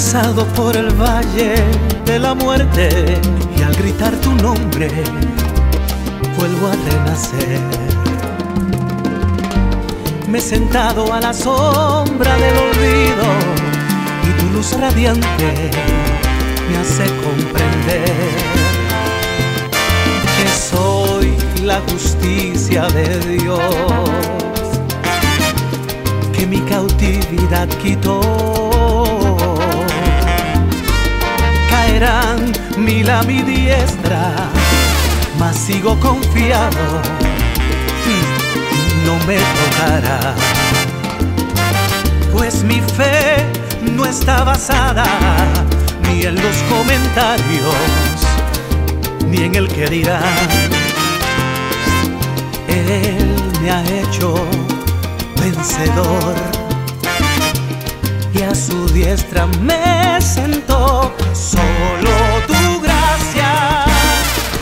pasado por el valle de la muerte y al gritar tu nombre vuelvo a renacer. Me he sentado a la sombra del olvido y tu luz radiante me hace comprender que soy la justicia de Dios, que mi cautividad quitó caerán mil a mi diestra, mas sigo confiado, no me tocará. Pues mi fe no está basada ni en los comentarios, ni en el que dirá. Él me ha hecho vencedor y a su diestra me sentó. Solo tu gracia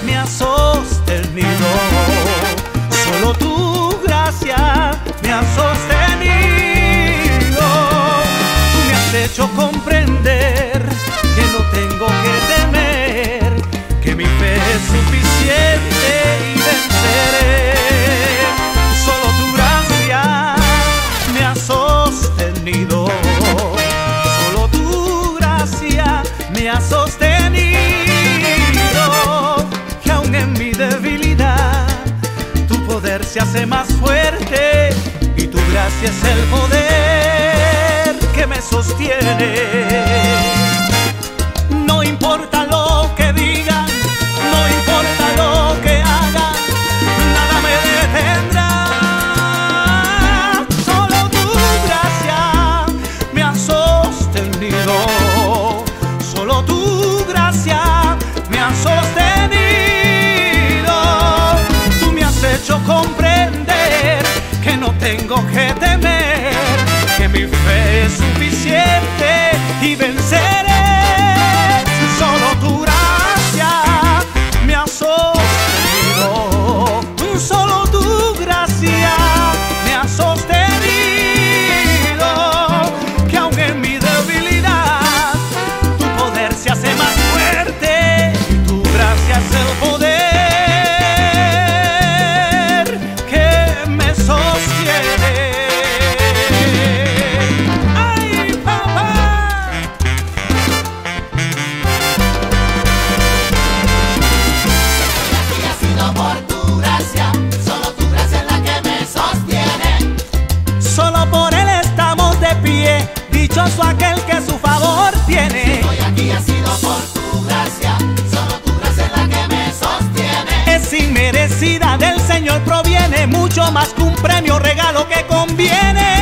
me ha sostenido. Solo tu gracia me ha sostenido. Tú me has hecho comprender que no tengo que temer, que mi fe es suficiente hace más fuerte y tu gracia es el poder que me sostiene. No importa más que un premio regalo que conviene.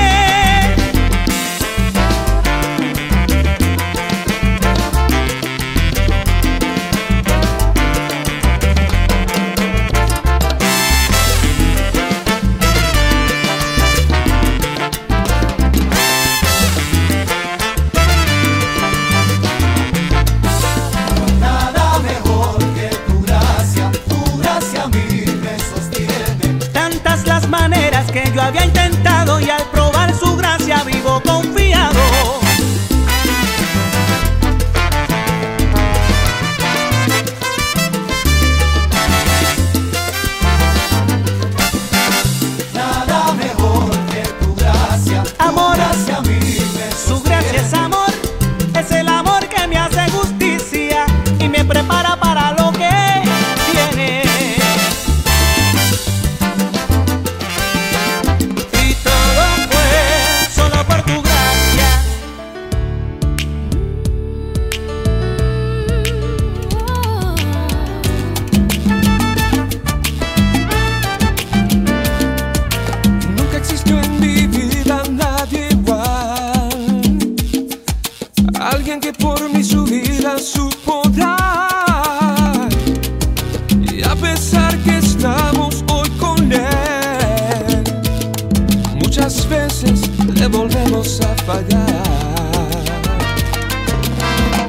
Le volvemos a fallar.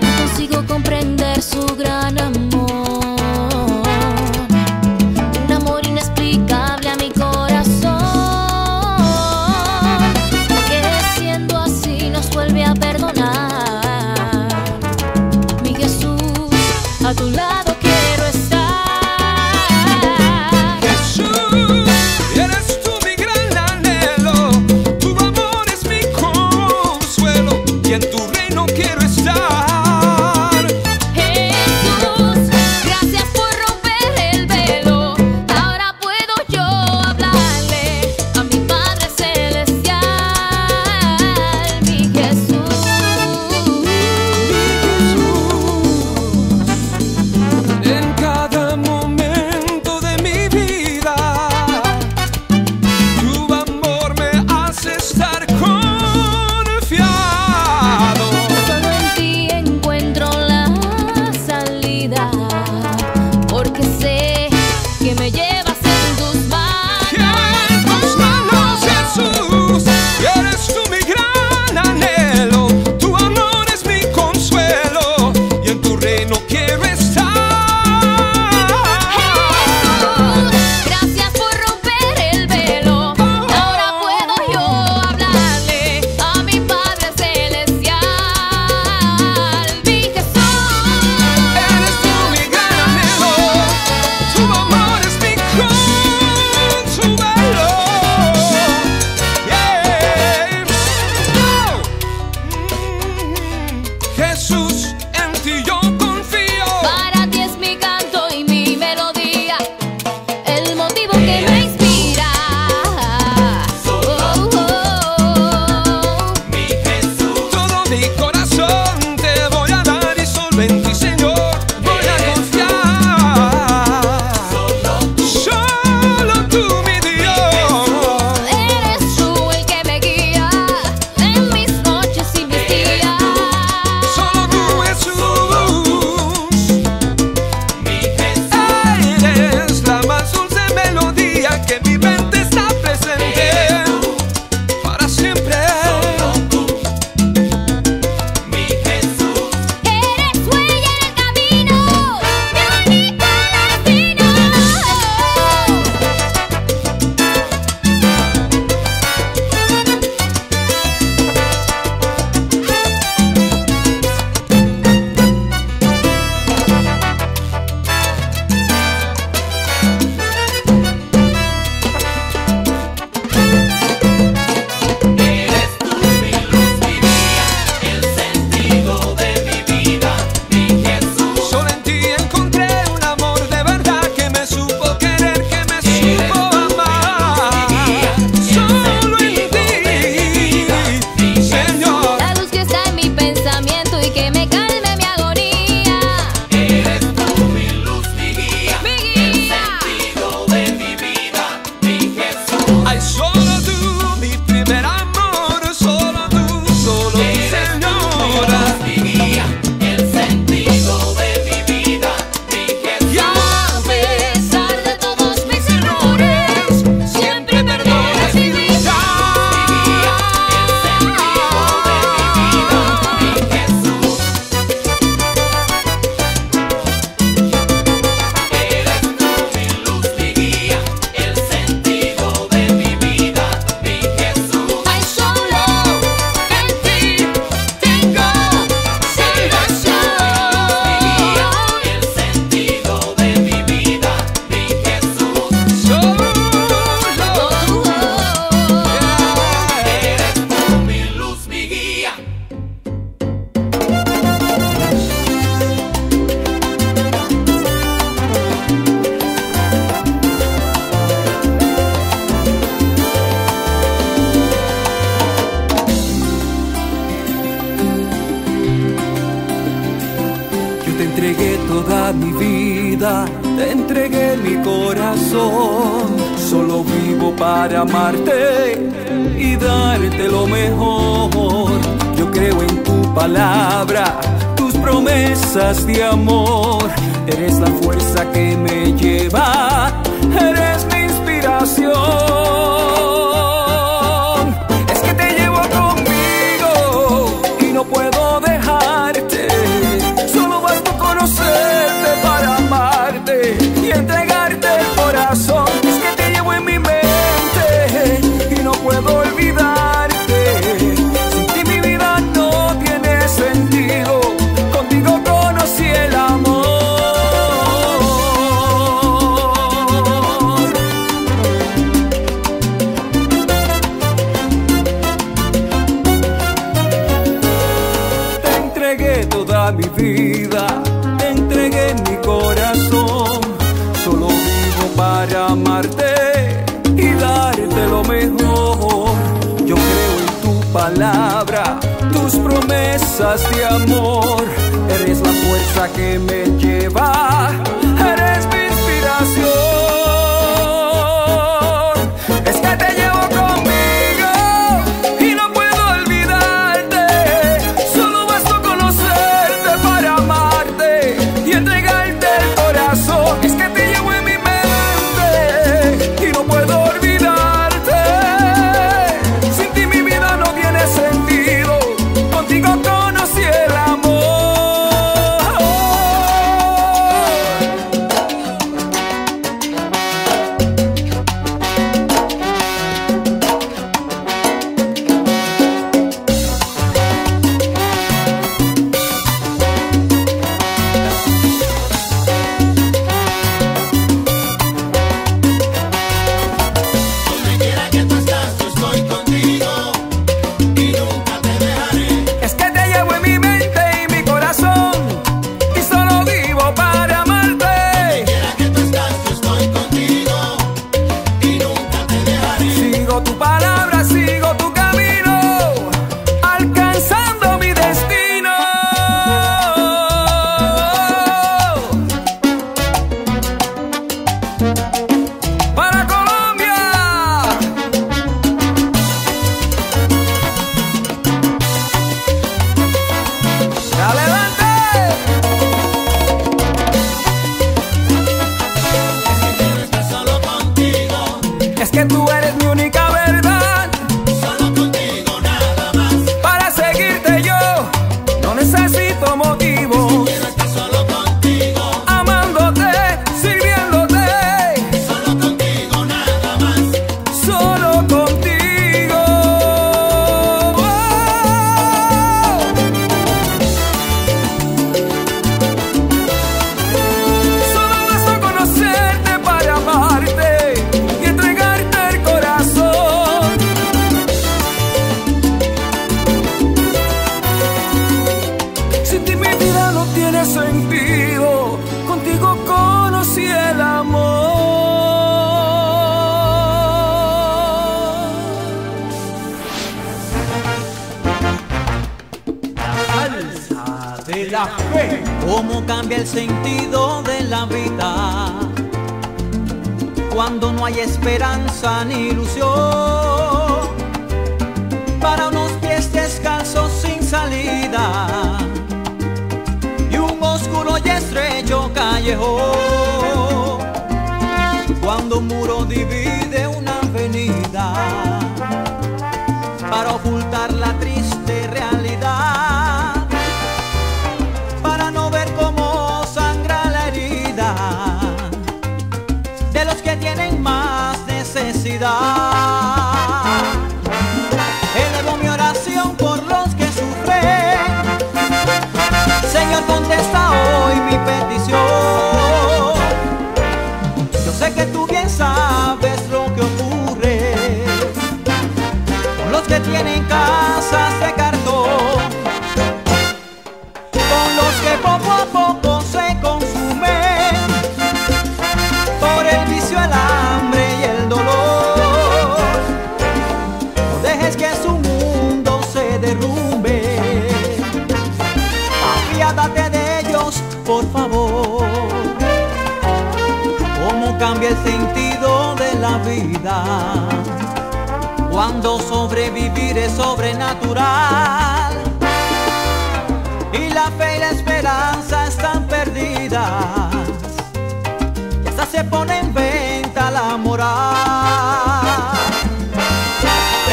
No consigo comprender su gran amor. Palabra, tus promesas de amor. Eres la fuerza que me lleva, eres mi inspiración. Tus promesas de amor. Eres la fuerza que me lleva, pasan ilusiones. Cómo cambia el sentido de la vida cuando sobrevivir es sobrenatural y la fe y la esperanza están perdidas y se pone en venta la moral.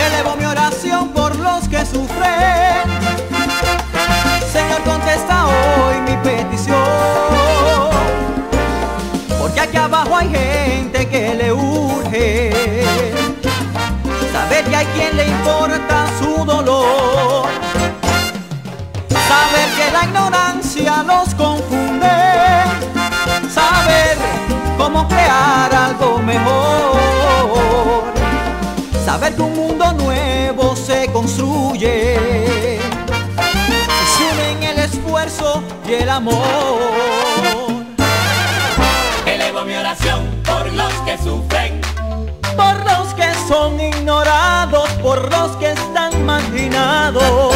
Elevo mi oración por los que sufren. Señor, contesta hoy mi petición. que a quien le importa su dolor. Saber que la ignorancia nos confunde, saber cómo crear algo mejor, saber que un mundo nuevo se construye, se suben el esfuerzo y el amor. Elevo mi oración por los que sufren por los que son ignorados, por los que están marginados.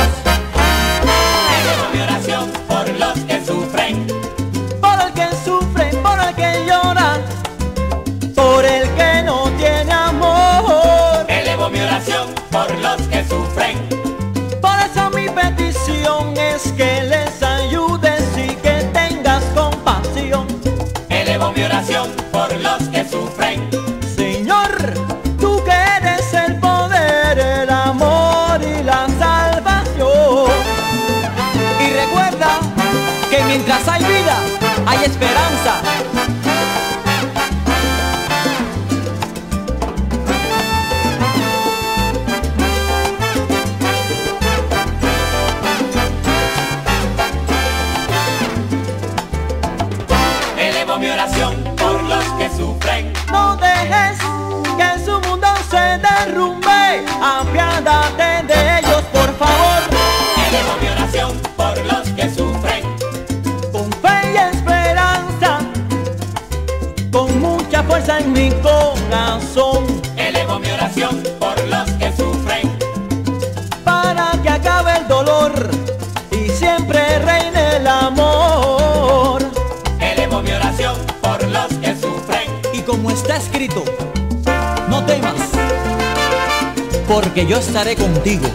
como está escrito, no temas, porque yo estaré contigo.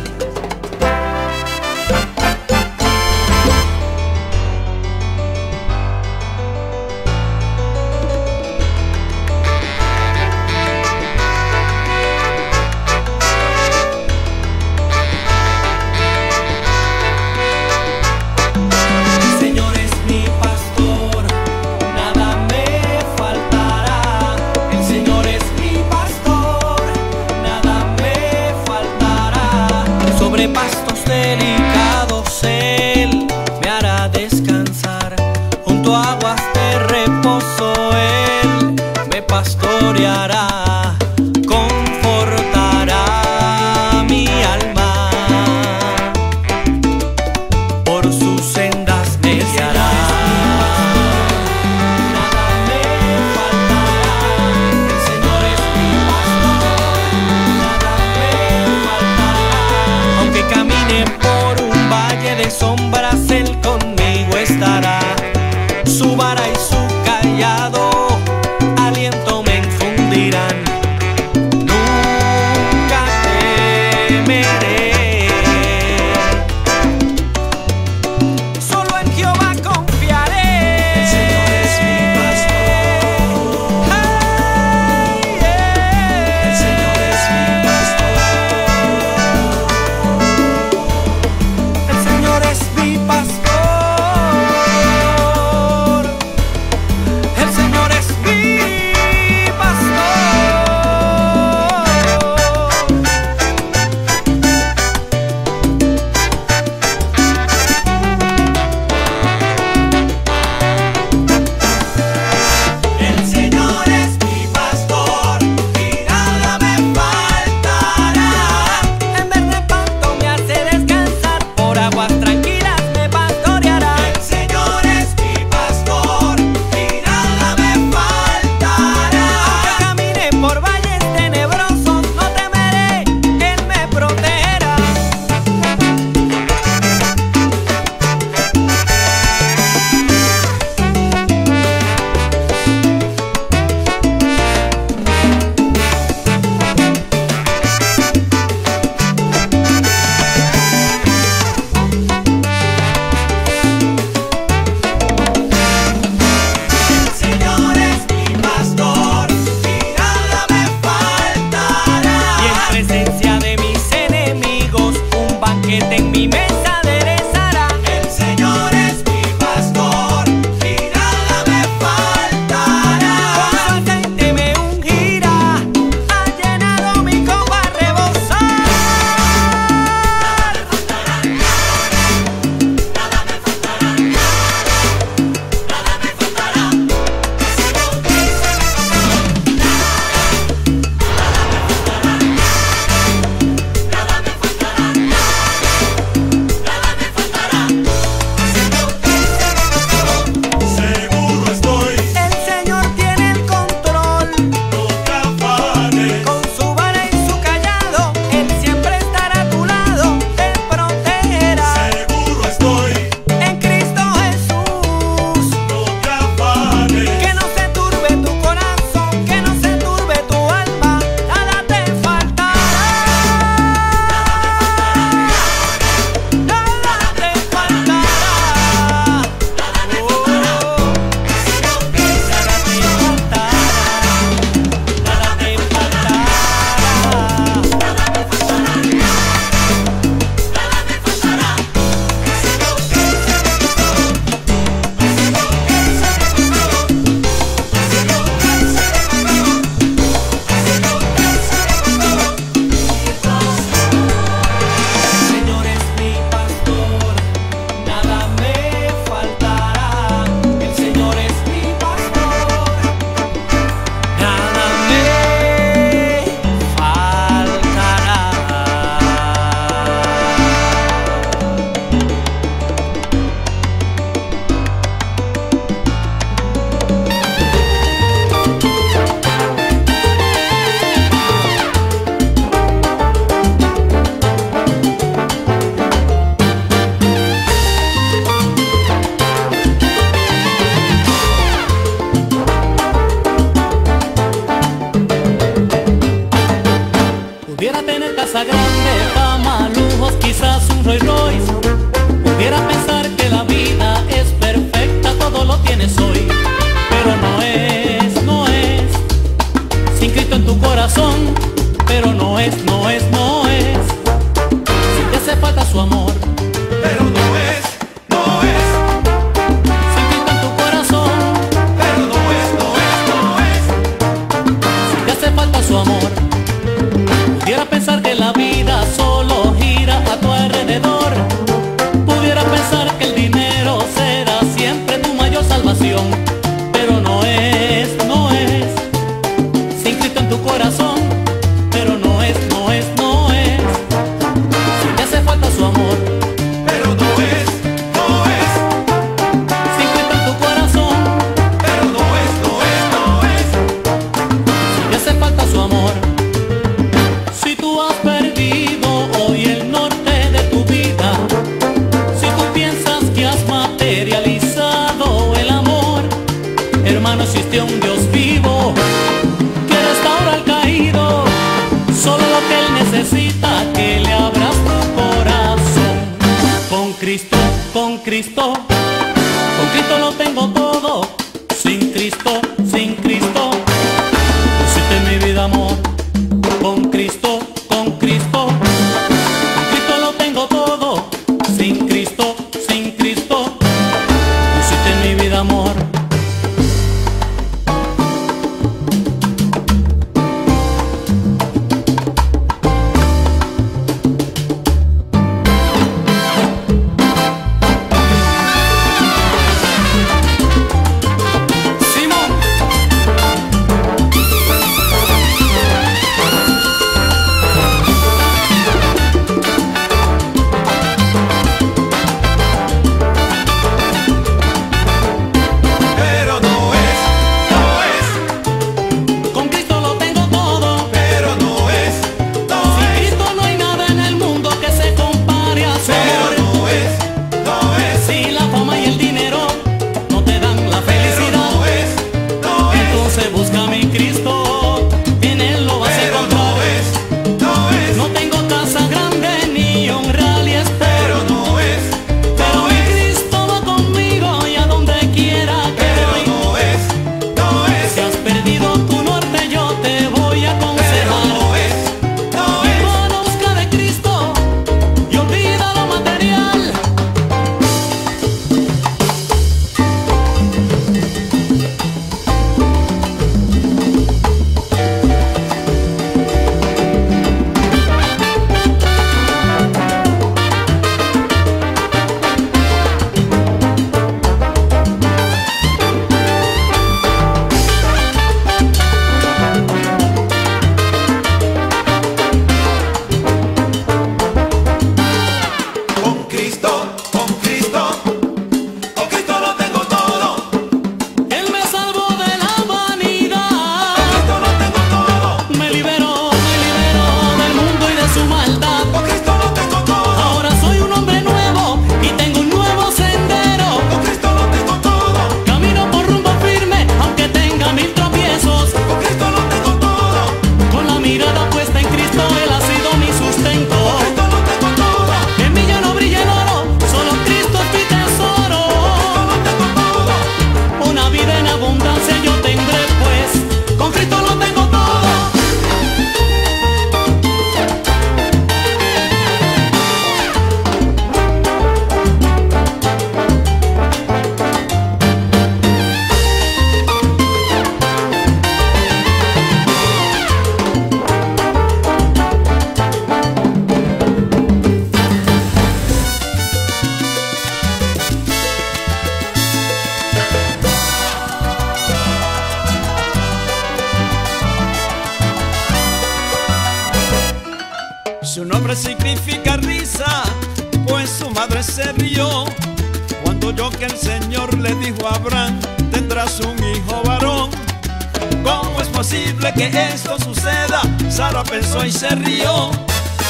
se rió.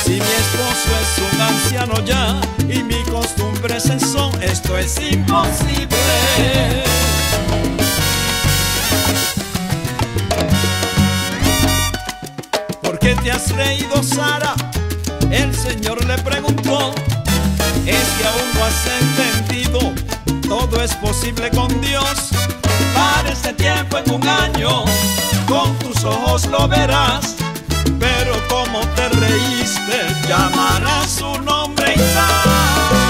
Si mi esposo es un anciano ya y mi costumbre es eso, esto es imposible. ¿Por qué te has reído, Sara? El señor le preguntó. Es que aún no has entendido, todo es posible con Dios. Para este tiempo en un año, con tus ojos lo verás cómo te reíste, llamarás su nombre y sal.